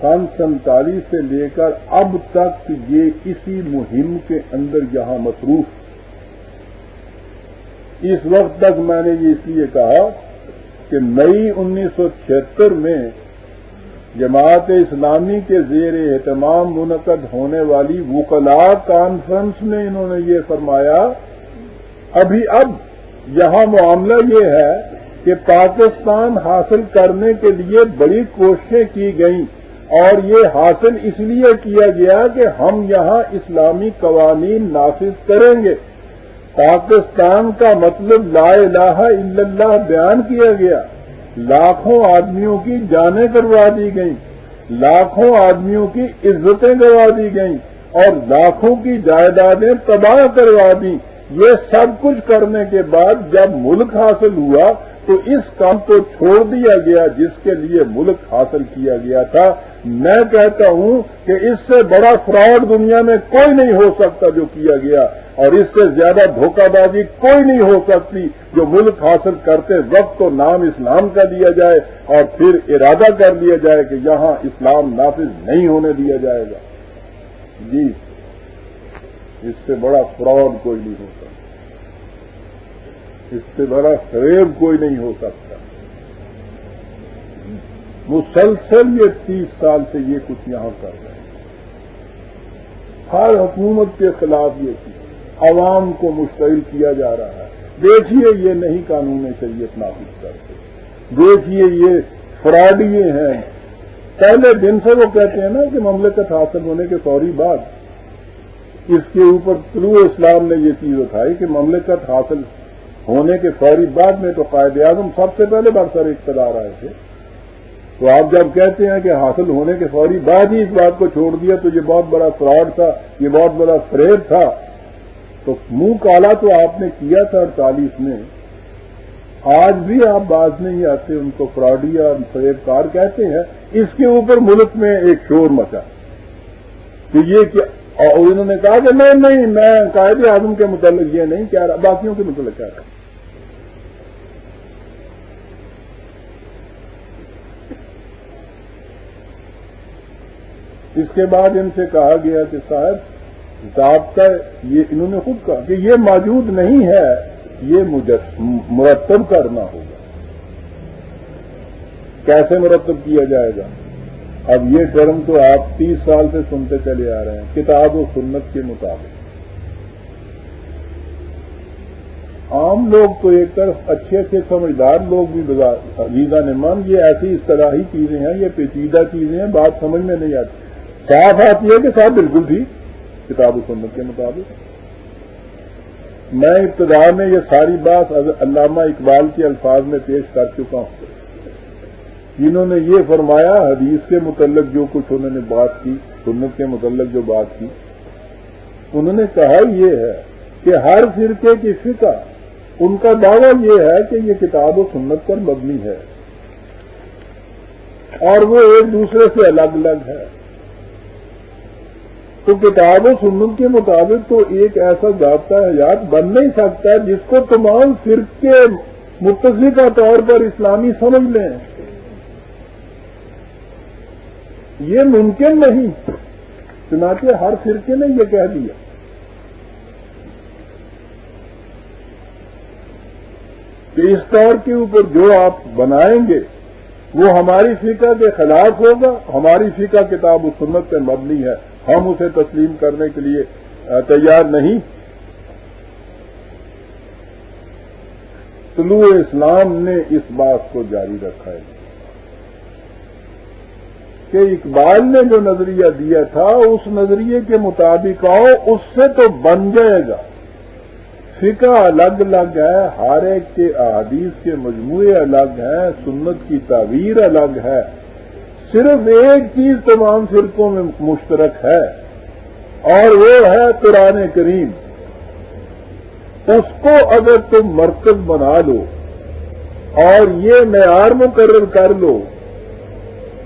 سن سنتالیس سے لے کر اب تک یہ اسی مہم کے اندر یہاں مصروف اس وقت تک میں نے یہ اس لیے کہا کہ مئی انیس سو چھہتر میں جماعت اسلامی کے زیر اہتمام منعقد ہونے والی وکلا کانفرنس میں انہوں نے یہ فرمایا، ابھی اب یہاں معاملہ یہ ہے کہ پاکستان حاصل کرنے کے لیے بڑی کوششیں کی گئیں۔ اور یہ حاصل اس لیے کیا گیا کہ ہم یہاں اسلامی قوانین نافذ کریں گے۔ پاکستان کا مطلب لا الہ الا اللہ بیان کیا گیا۔ لاکھوں آدمیوں کی جانیں کروا دی گئیں۔ لاکھوں آدمیوں کی عزتیں کروا دی گئیں۔ اور لاکھوں کی جائیدادیں تباہ کروا دی یہ سب کچھ کرنے کے بعد جب ملک حاصل ہوا تو اس کام کو چھوڑ دیا گیا جس کے لیے ملک حاصل کیا گیا تھا۔ میں کہتا ہوں کہ اس سے بڑا فراڈ دنیا میں کوئی نہیں ہو سکتا جو کیا گیا، اور اس سے زیادہ دھوکہ بازی کوئی نہیں ہو سکتی جو ملک حاصل کرتے وقت تو نام اسلام کا دیا جائے اور پھر ارادہ کر لیا جائے کہ یہاں اسلام نافذ نہیں ہونے دیا جائے گا۔ جی اس سے بڑا فراڈ کوئی نہیں ہو سکتا۔ اس سے بڑا فریب کوئی نہیں ہو سکتا۔ مسلسل یہ تیس سال سے یہ کچھ یہاں کر رہے ہیں۔ ہر حکومت کے خلاف یہ چیز عوام کو مشتعل کیا جا رہا ہے۔ دیکھیے یہ نہیں قانون شریعت نافذ کرتے۔ دیکھیے یہ فراڈیے ہیں۔ پہلے دن سے وہ کہتے ہیں نا کہ مملکت حاصل ہونے کے فوری بعد اس کے اوپر طلوع اسلام نے یہ چیز اٹھائی کہ مملکت حاصل ہونے کے فوری بعد میں تو قائد اعظم سب سے پہلے برسر اقتدار آئے تھے۔ تو آپ جب کہتے ہیں کہ حاصل ہونے کے فوری بعد ہی اس بات کو چھوڑ دیا، تو یہ بہت بڑا فراڈ تھا، یہ بہت بڑا فریب تھا۔ تو منہ کالا تو آپ نے کیا تھا اڑتالیس میں۔ آج بھی آپ باز نہیں آتے ان کو فراڈی اور فریب کار کہتے ہیں۔ اس کے اوپر ملک میں ایک شور مچا۔ کہ یہ کیا اور انہوں نے کہا کہ نہیں نہیں، میں قائد اعظم کے متعلق یہ نہیں کہہ رہا، باقیوں کے متعلق کہہ رہا۔ اس کے بعد ان سے کہا گیا کہ صاحب، ضابطہ یہ انہوں نے خود کہا کہ یہ موجود نہیں ہے، یہ مرتب کرنا ہوگا۔ کیسے مرتب کیا جائے گا؟ اب یہ ٹرم تو آپ تیس سال سے سنتے چلے آ رہے ہیں، کتاب و سنت کے مطابق۔ عام لوگ تو ایک طرف اچھے اچھے سمجھدار لوگ بھی ویزا نے یہ ایسی اس طرح ہی چیزیں ہیں، یہ پیچیدہ چیزیں ہیں، بات سمجھ میں نہیں آتی۔ صاف آتی ہے کہ صاحب بالکل تھی کتاب و سنت کے مطابق۔ میں ابتدا میں یہ ساری بات علامہ اقبال کے الفاظ میں پیش کر چکا ہوں۔ جنہوں نے یہ فرمایا، حدیث کے متعلق جو کچھ انہوں نے بات کی، سنت کے متعلق جو بات کی، انہوں نے کہا یہ ہے کہ ہر فرقے کی فقہ، ان کا دعویٰ یہ ہے کہ یہ کتاب و سنت پر مبنی ہے اور وہ ایک دوسرے سے الگ الگ ہے۔ تو کتاب و سنت کے مطابق تو ایک ایسا ضابطہ حیات بن نہیں سکتا جس کو تمام فرقے متفقہ طور پر اسلامی سمجھ لیں۔ یہ ممکن نہیں، چنانچہ ہر فرقے نے یہ کہہ دیا۔ کہ اس طور کے اوپر جو آپ بنائیں گے، وہ ہماری فقہ کے خلاف ہوگا، ہماری فقہ کتاب و سنت پہ مبنی ہے۔ ہم اسے تسلیم کرنے کے لیے تیار نہیں۔ طلوع اسلام نے اس بات کو جاری رکھا ہے کہ اقبال نے جو نظریہ دیا تھا، اس نظریے کے مطابق آؤ، اس سے تو بن جائے گا۔ فقہ الگ الگ ہے، ہر ایک کے احادیث کے مجموعے الگ ہیں، سنت کی تعویر الگ ہے۔ صرف ایک چیز تمام فرقوں میں مشترک ہے، اور وہ ہے قرآن کریم۔ اس کو اگر تم مرکز بنا لو، اور یہ معیار مقرر کر لو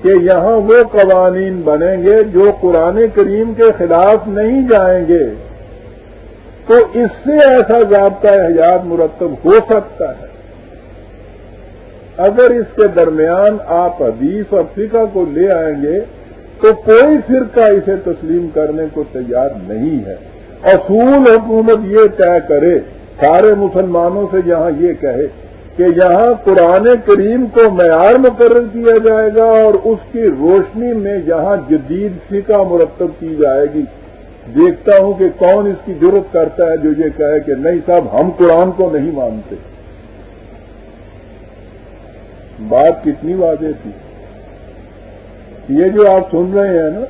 کہ یہاں وہ قوانین بنیں گے جو قرآن کریم کے خلاف نہیں جائیں گے، تو اس سے ایسا ضابطہ حیات مرتب ہو سکتا ہے۔ اگر اس کے درمیان آپ حدیث اور فقہ کو لے آئیں گے، تو کوئی فرقہ اسے تسلیم کرنے کو تیار نہیں ہے۔ اصول حکومت یہ طے کرے، سارے مسلمانوں سے یہاں یہ کہے کہ یہاں قرآن کریم کو معیار مقرر کیا جائے گا اور اس کی روشنی میں یہاں جدید فقہ مرتب کی جائے گی۔ دیکھتا ہوں کہ کون اس کی ضرورت کرتا ہے جو یہ کہے کہ نہیں صاحب، ہم قرآن کو نہیں مانتے۔ بات کتنی واضح تھی یہ جو آپ سن رہے ہیں نا،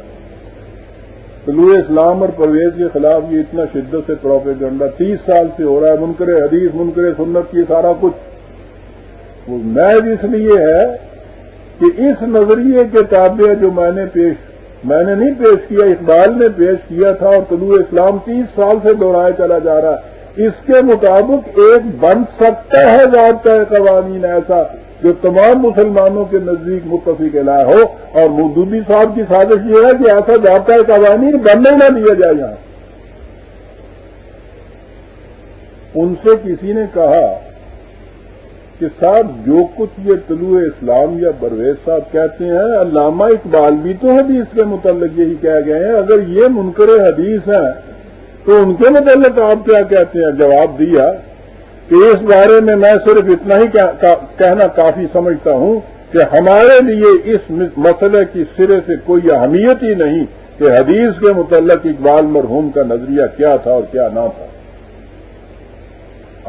طلوع اسلام اور پرویز کے خلاف یہ اتنا شدت سے پروپیگنڈا، تیس سال سے ہو رہا ہے، منکر حدیث، منکر سنت، یہ سارا کچھ۔ وہ محض اس لیے ہے کہ اس نظریے کے تابع جو میں نے پیش، میں نے نہیں پیش کیا، اقبال نے پیش کیا تھا اور طلوع اسلام تیس سال سے دوہرایا چلا جا رہا ہے۔ اس کے مطابق ایک بن سکتا ہے ضابطہ قوانین ایسا جو تمام مسلمانوں کے نزدیک متفق علاح ہو اور مودودی صاحب کی سازش یہ ہے کہ ایسا ضابطہ قوانین بننے نہ دیا جائے یہاں۔ ان سے کسی نے کہا کہ صاحب، جو کچھ یہ طلوع اسلام یا پرویز صاحب کہتے ہیں، علامہ اقبال بھی تو حدیث کے متعلق یہی کہہ گئے ہیں۔ اگر یہ منکر حدیث ہیں، تو ان کے متعلق آپ کیا کہتے ہیں؟ جواب دیا۔ کہ اس بارے میں میں صرف اتنا ہی کہنا کافی سمجھتا ہوں کہ ہمارے لیے اس مسئلے کی سرے سے کوئی اہمیت ہی نہیں کہ حدیث کے متعلق اقبال مرحوم کا نظریہ کیا تھا اور کیا نہ تھا۔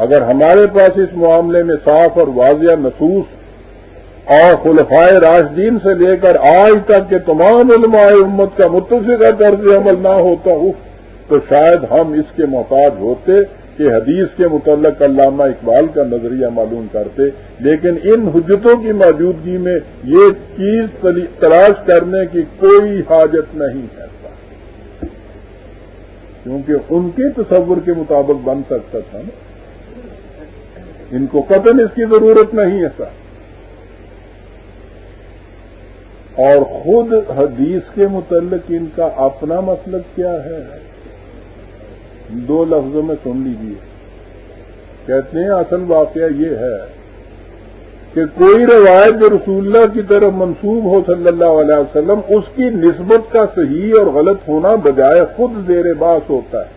اگر ہمارے پاس اس معاملے میں صاف اور واضح محسوس اور خلفائے راشدین سے لے کر آج تک کے تمام علماء امت کا متفقہ طرز عمل نہ ہوتا ہو، تو شاید ہم اس کے محتاج ہوتے کہ حدیث کے متعلق علامہ اقبال کا نظریہ معلوم کرتے، لیکن ان حجتوں کی موجودگی میں یہ چیز تلاش کرنے کی کوئی حاجت نہیں ہے کیونکہ ان کے تصور کے مطابق بن سکتا تھا نا۔ ان کو قطن اس کی ضرورت نہیں ہے سر۔ اور خود حدیث کے متعلق ان کا اپنا مسلک کیا ہے؟ دو لفظوں میں سن لیجیے کہتے ہیں اصل واقعہ یہ ہے کہ کوئی روایت جو رسول اللہ کی طرف منسوب ہو صلی اللہ علیہ وسلم، اس کی نسبت کا صحیح اور غلط ہونا بجائے خود زیر باس ہوتا ہے۔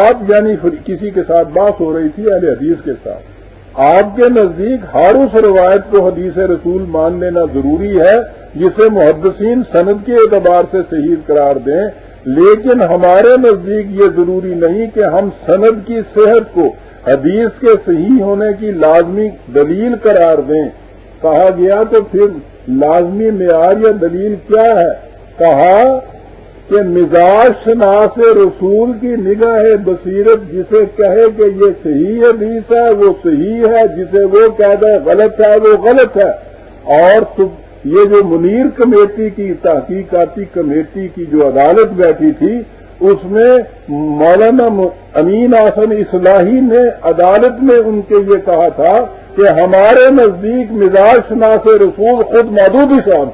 آپ یعنی کسی کے ساتھ بات ہو رہی تھی اہل حدیث کے ساتھ۔ آپ کے نزدیک ہر اس روایت کو حدیث رسول مان لینا ضروری ہے، جسے محدثین سند کے اعتبار سے صحیح قرار دیں لیکن ہمارے نزدیک یہ ضروری نہیں کہ ہم سند کی صحت کو حدیث کے صحیح ہونے کی لازمی دلیل قرار دیں۔ کہا گیا تو پھر لازمی معیار یا دلیل کیا ہے؟ کہا کہ مزاج شناس رسول کی نگاہ بصیرت جسے کہے کہ یہ صحیح حدیث ہے، وہ صحیح ہے، جسے وہ کہہ ہے غلط ہے، وہ غلط ہے۔ اور یہ جو منیر کمیٹی کی تحقیقاتی کمیٹی کی جو عدالت بیٹھی تھی، اس میں مولانا امین آسن اصلاحی نے عدالت میں ان کے یہ کہا تھا کہ ہمارے نزدیک مزاج شناس رسول خود محدود صاحب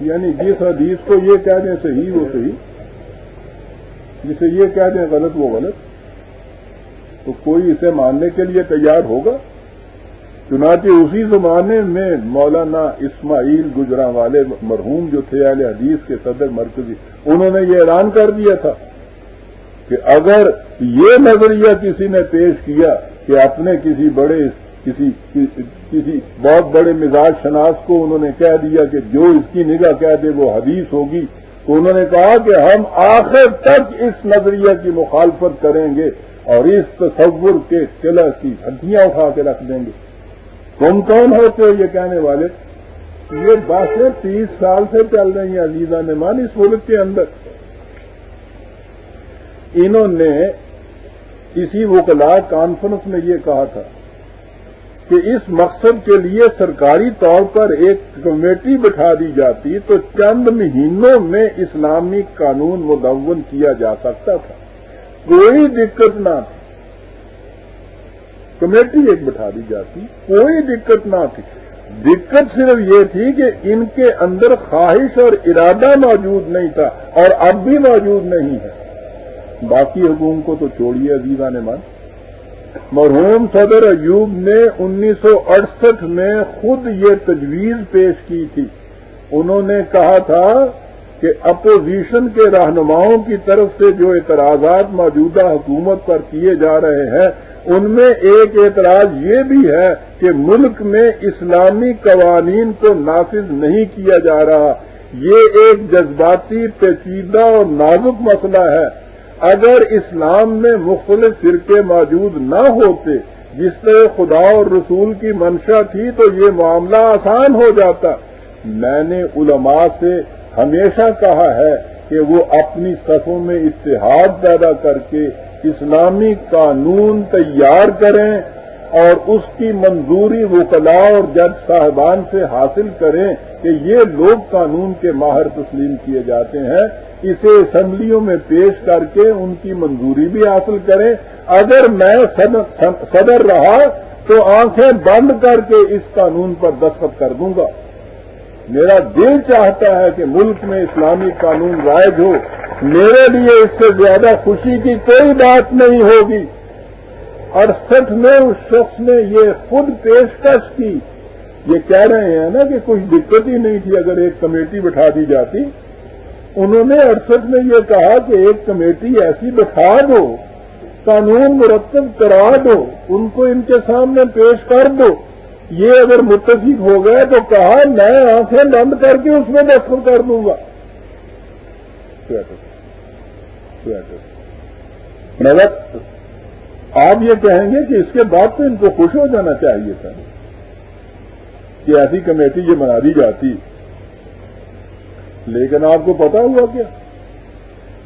یعنی جس حدیث کو یہ کہہ دیں صحیح وہ صحیح، جسے یہ کہہ دیں غلط وہ غلط، تو کوئی اسے ماننے کے لیے تیار ہوگا؟ چنانچہ اسی زمانے میں مولانا اسماعیل گجرا والے مرحوم جو تھے اہل حدیث کے صدر مرکزی، انہوں نے یہ اعلان کر دیا تھا کہ اگر یہ نظریہ کسی نے پیش کیا کہ اپنے کسی بڑے، کسی کسی بہت بڑے مزاج شناس کو انہوں نے کہہ دیا کہ جو اس کی نگاہ کہہ دے وہ حدیث ہوگی، تو انہوں نے کہا کہ ہم آخر تک اس نظریہ کی مخالفت کریں گے اور اس تصور کے قلعہ کی ہڈیاں اٹھا کے رکھ دیں گے۔ کون کون ہوتے یہ کہنے والے؟ یہ باتیں تیس سال سے چل رہی ہیں عزیزہ نمان اس ملک کے اندر۔ انہوں نے اسی وکلا کانفرنس میں یہ کہا تھا کہ اس مقصد کے لیے سرکاری طور پر ایک کمیٹی بٹھا دی جاتی تو چند مہینوں میں اسلامی قانون مدون کیا جا سکتا تھا۔ کوئی دقت نہ تھی۔ کمیٹی ایک بٹھا دی جاتی، کوئی دقت نہ تھی۔ دقت صرف یہ تھی کہ ان کے اندر خواہش اور ارادہ موجود نہیں تھا اور اب بھی موجود نہیں ہے۔ باقی حکومت کو تو چھوڑیے عزیزہ نے مان مرحوم صدر ایوب نے انیس سو اڑسٹھ میں خود یہ تجویز پیش کی تھی۔ انہوں نے کہا تھا کہ اپوزیشن کے رہنماؤں کی طرف سے جو اعتراضات موجودہ حکومت پر کیے جا رہے ہیں ان میں ایک اعتراض یہ بھی ہے کہ ملک میں اسلامی قوانین کو نافذ نہیں کیا جا رہا۔ یہ ایک جذباتی، پیچیدہ اور نازک مسئلہ ہے۔ اگر اسلام میں مختلف فرقے موجود نہ ہوتے، جس طرح خدا اور رسول کی منشا تھی، تو یہ معاملہ آسان ہو جاتا۔ میں نے علماء سے ہمیشہ کہا ہے کہ وہ اپنی صفوں میں اتحاد پیدا کر کے اسلامی قانون تیار کریں اور اس کی منظوری وکلا اور جج صاحبان سے حاصل کریں کہ یہ لوگ قانون کے ماہر تسلیم کیے جاتے ہیں، اسے اسمبلیوں میں پیش کر کے ان کی منظوری بھی حاصل کریں۔ اگر میں صدر رہا تو آنکھیں بند کر کے اس قانون پر دستخط کر دوں گا۔ میرا دل چاہتا ہے کہ ملک میں اسلامی قانون رائج ہو۔ میرے لیے اس سے زیادہ خوشی کی کوئی بات نہیں ہوگی۔ اڑسٹھ میں اس شخص نے یہ خود پیشکش کی۔ یہ کہہ رہے ہیں نا کہ کچھ دقت ہی نہیں تھی اگر ایک کمیٹی بٹھا دی جاتی۔ انہوں نے اڑسٹھ میں یہ کہا کہ ایک کمیٹی ایسی بٹھا دو، قانون مرتب کرا دو، ان کو ان کے سامنے پیش کر دو۔ یہ اگر متفق ہو گئے تو کہا میں آنکھیں بند کر کے اس میں دخل کر دوں گا۔ مگر آپ یہ کہیں گے کہ اس کے بعد تو ان کو خوش ہو جانا چاہیے تھا کہ ایسی کمیٹی یہ بنا دی جاتی۔ لیکن آپ کو پتا ہوا کیا؟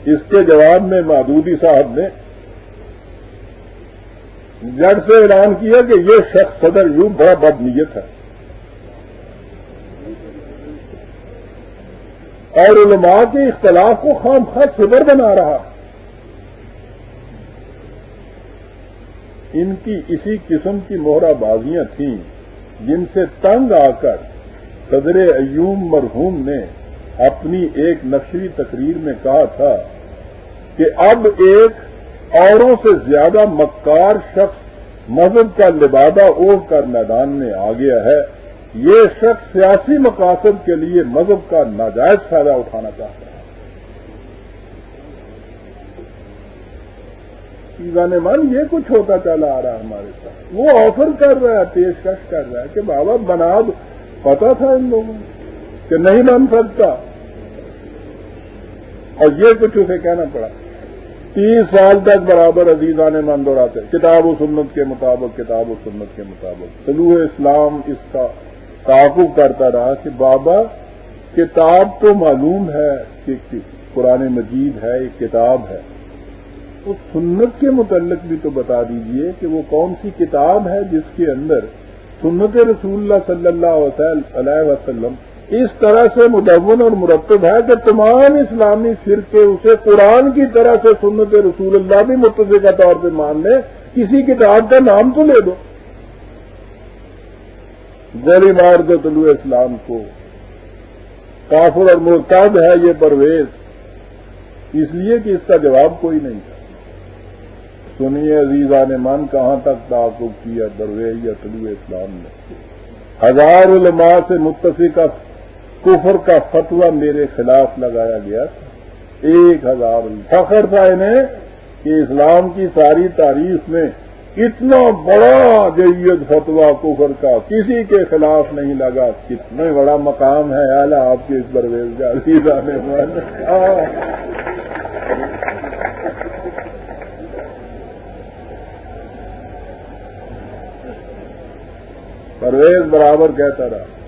اس کے جواب میں مادودی صاحب نے جڑ سے اعلان کیا کہ یہ شخص صدر یوں بڑا بد نیت ہے۔ اور علماء کے اختلاف کو خام خاص صدر بنا رہا۔ ان کی اسی قسم کی مہرہ بازیاں تھیں جن سے تنگ آ کر صدر ایوم مرحوم نے اپنی ایک نقشی تقریر میں کہا تھا کہ اب ایک اوروں سے زیادہ مکار شخص مذہب کا لبادہ اوڑھ کر میدان میں آ گیا ہے۔ یہ شخص سیاسی مقاصد کے لیے مذہب کا ناجائز فائدہ اٹھانا چاہتا ہے۔ ایزان من یہ کچھ ہوتا چلا آ رہا ہے ہمارے ساتھ۔ وہ آفر کر رہا ہے پیشکش کر رہا ہے کہ بابا بنا پتا تھا ان لوگوں کہ نہیں بن سکتا؟ اور یہ کچھ اسے کہنا پڑا۔ تیس سال تک برابر عزیزان مندوراتے کتاب و سنت کے مطابق، کتاب و سنت کے مطابق۔ سلوح اسلام اس کا تعاقب کرتا رہا کہ بابا، کتاب تو معلوم ہے کہ قرآن مجید ہے، ایک کتاب ہے۔ اس سنت کے متعلق بھی تو بتا دیجیے کہ وہ کون سی کتاب ہے جس کے اندر سنت رسول اللہ صلی اللہ علیہ وسلم اس طرح سے مدون اور مرتب ہے کہ تمام اسلامی فرقے اسے قرآن کی طرح سے سنت رسول اللہ بھی متضقہ طور پہ مان لیں، کسی کتاب کا نام تو لے دو۔ گولی مار دو طلوع اسلام کو۔ کافر اور مرتب ہے یہ پرویز۔ اس لیے کہ اس کا جواب کوئی نہیں تھا۔ سنیے عزیزہ نے من، کہاں تک تعاقب کیا درویز یا طلوع اسلام نے؟ ہزار علماء سے متفقہ کفر کا فتویٰ میرے خلاف لگایا گیا ایک ہزار فخر تھا انہیں کہ اسلام کی ساری تاریخ میں اتنا بڑا جید فتویٰ کفر کا کسی کے خلاف نہیں لگا۔ کتنا بڑا مقام ہے اعلیٰ آپ کے اس پرویز جاتی جانے پرویز برابر کہتا رہا۔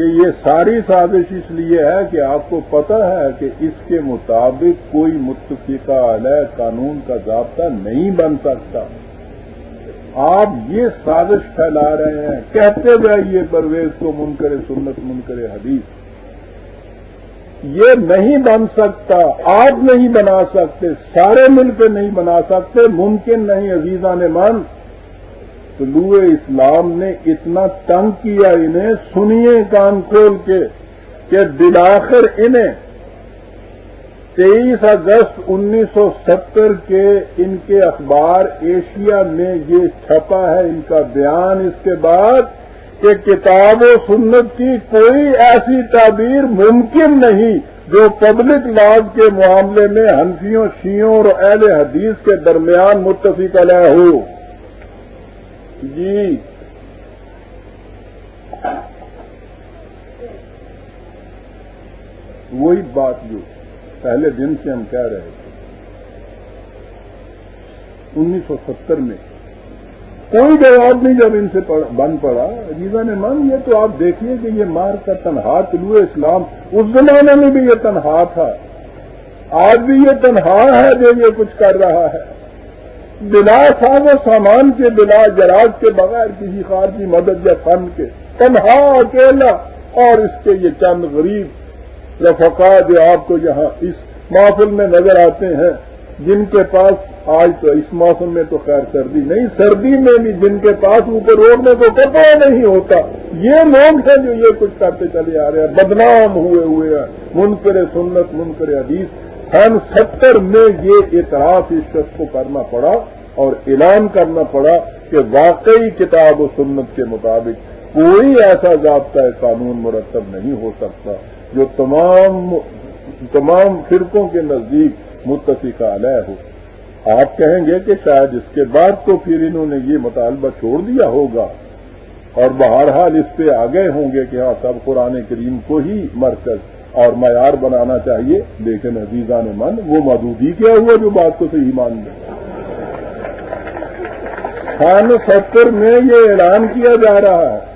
کہ یہ ساری سازش اس لیے ہے کہ آپ کو پتا ہے کہ اس کے مطابق کوئی متفقہ علیہ قانون کا ضابطہ نہیں بن سکتا۔ آپ یہ سازش پھیلا رہے ہیں۔ کہتے جائیے پرویز کو منکر سنت، منکر حدیث۔ یہ نہیں بن سکتا۔ آپ نہیں بنا سکتے، سارے مل کے نہیں بنا سکتے، ممکن نہیں عزیزہ نے من۔ طلوع اسلام نے اتنا تنگ کیا انہیں، سنیے کان کھول کے کہ بلاخر انہیں۔ تیئیس اگست انیس سو ستر کے ان کے اخبار ایشیا میں یہ چھپا ہے، ان کا بیان۔ اس کے بعد کہ کتاب و سنت کی کوئی ایسی تعبیر ممکن نہیں جو پبلک لاز کے معاملے میں ہنفیوں شیوں اور اہل حدیث کے درمیان متفق علیہ ہو۔ جی۔ وہی بات جو پہلے دن سے ہم کہہ رہے تھے۔ انیس سو ستر میں کوئی جواب نہیں جب ان سے بند پڑا عجیزہ نے من یہ تو آپ دیکھیے کہ یہ مار کا تنہا طلوع اسلام، اس زمانے میں بھی یہ تنہا تھا۔ آج بھی یہ تنہا ہے جو یہ کچھ کر رہا ہے۔ بلا صاحب و سامان کے، بلا جراج کے، بغیر کسی خارجی مدد یا فن کے۔ تنہا اکیلا۔ اور اس کے یہ چند غریب۔ رفقا جو آپ کو یہاں اس محفل میں نظر آتے ہیں، جن کے پاس آج تو اس موسم میں تو خیر سردی نہیں، سردی میں بھی جن کے پاس اوپر روکنے کو پتہ نہیں ہوتا۔ یہ لوگ ہیں جو یہ کچھ کرتے چلے آ رہے ہیں، بدنام ہوئے ہوئے ہیں۔ منکر سنت، منکر حدیث۔ سن ستر میں یہ اعتراف اس شخص کو کرنا پڑا اور اعلان کرنا پڑا کہ واقعی کتاب و سنت کے مطابق کوئی ایسا ضابطہ قانون مرتب نہیں ہو سکتا جو تمام تمام فرقوں کے نزدیک متفق علیہ ہو۔ آپ کہیں گے کہ شاید اس کے بعد تو پھر انہوں نے یہ مطالبہ چھوڑ دیا ہوگا اور بہرحال اس پہ آگے ہوں گے کہ ہاں سب قرآن کریم کو ہی مرکز اور معیار بنانا چاہیے۔ لیکن عزیزہ نے من، وہ مدود ہی کیا ہوا جو بات کو صحیح مان لیں سن ستر میں یہ اعلان کیا جا رہا ہے۔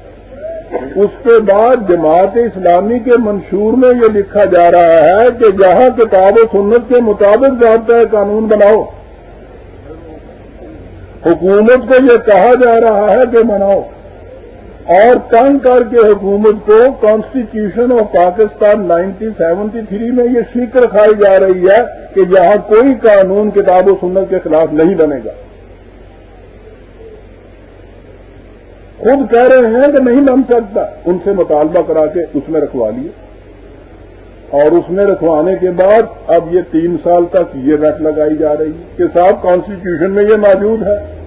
اس کے بعد جماعت اسلامی کے منشور میں یہ لکھا جا رہا ہے کہ جہاں کتاب و سنت کے مطابق جاتا ہے قانون بناؤ۔ حکومت کو یہ کہا جا رہا ہے کہ بناؤ اور تنگ کر کے حکومت کو constitution of Pakistan nineteen seventy three میں یہ فکر کھائی جا رہی ہے کہ یہاں کوئی قانون کتاب و سنت کے خلاف نہیں بنے گا۔ خود کہہ رہے ہیں کہ نہیں بن سکتا۔ ان سے مطالبہ کرا کے اس میں رکھوا لیے۔ اور اس میں رکھوانے کے بعد اب یہ تین سال تک یہ رٹ لگائی جا رہی ہے کہ صاحب کانسٹیٹیوشن میں یہ موجود ہے۔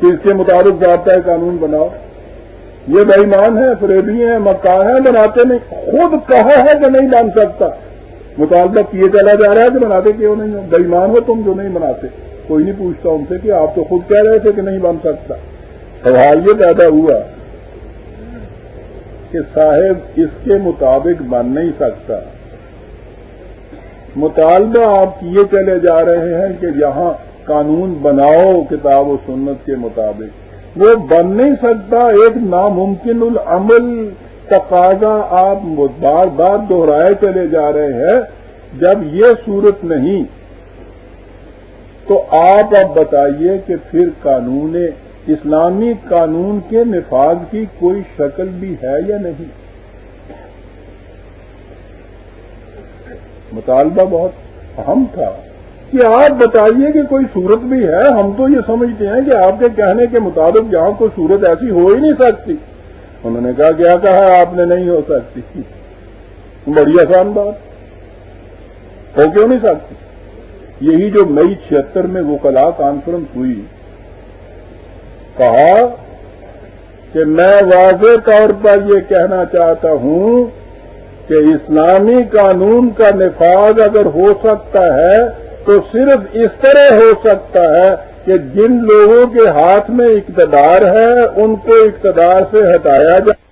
کہ اس کے مطابق جاتا ہے قانون بناؤ۔ یہ بےمان ہے، فریبی ہیں مکہ ہیں بناتے نہیں۔ خود کہا ہے کہ نہیں بن سکتا۔ مطالبہ کیے چلا جا رہا ہے کہ بناتے کیوں نہیں؟ ہو بےمان ہو تم جو نہیں بناتے کوئی نہیں پوچھتا ان سے کہ آپ تو خود کہہ رہے تھے کہ نہیں بن سکتا۔ سوال یہ پیدا ہوا کہ صاحب، اس کے مطابق بن نہیں سکتا۔ مطالبہ آپ کیے چلے جا رہے ہیں کہ یہاں قانون بناؤ کتاب و سنت کے مطابق۔ وہ بن نہیں سکتا، ایک ناممکن العمل، تقاضا آپ بار بار دوہرائے چلے جا رہے ہیں۔ جب یہ صورت نہیں، تو آپ اب بتائیے کہ پھر قانون، اسلامی قانون کے نفاذ کی کوئی شکل بھی ہے یا نہیں؟ مطالبہ بہت اہم تھا۔ کہ آپ بتائیے کہ کوئی صورت بھی ہے، ہم تو یہ سمجھتے ہیں کہ آپ کے کہنے کے مطابق یہاں کوئی صورت ایسی ہو ہی نہیں سکتی۔ انہوں نے کہا، کیا کہا آپ نے نہیں ہو سکتی۔ بڑی آسان بات۔ ہو کیوں نہیں سکتی؟ یہی جو مئی چھتر میں وہ کلا کانفرنس ہوئی۔ کہا کہ میں واضح طور پر یہ کہنا چاہتا ہوں کہ اسلامی قانون کا نفاذ اگر ہو سکتا ہے تو صرف اس طرح ہو سکتا ہے کہ جن لوگوں کے ہاتھ میں اقتدار ہے، ان کو اقتدار سے ہٹایا جائے۔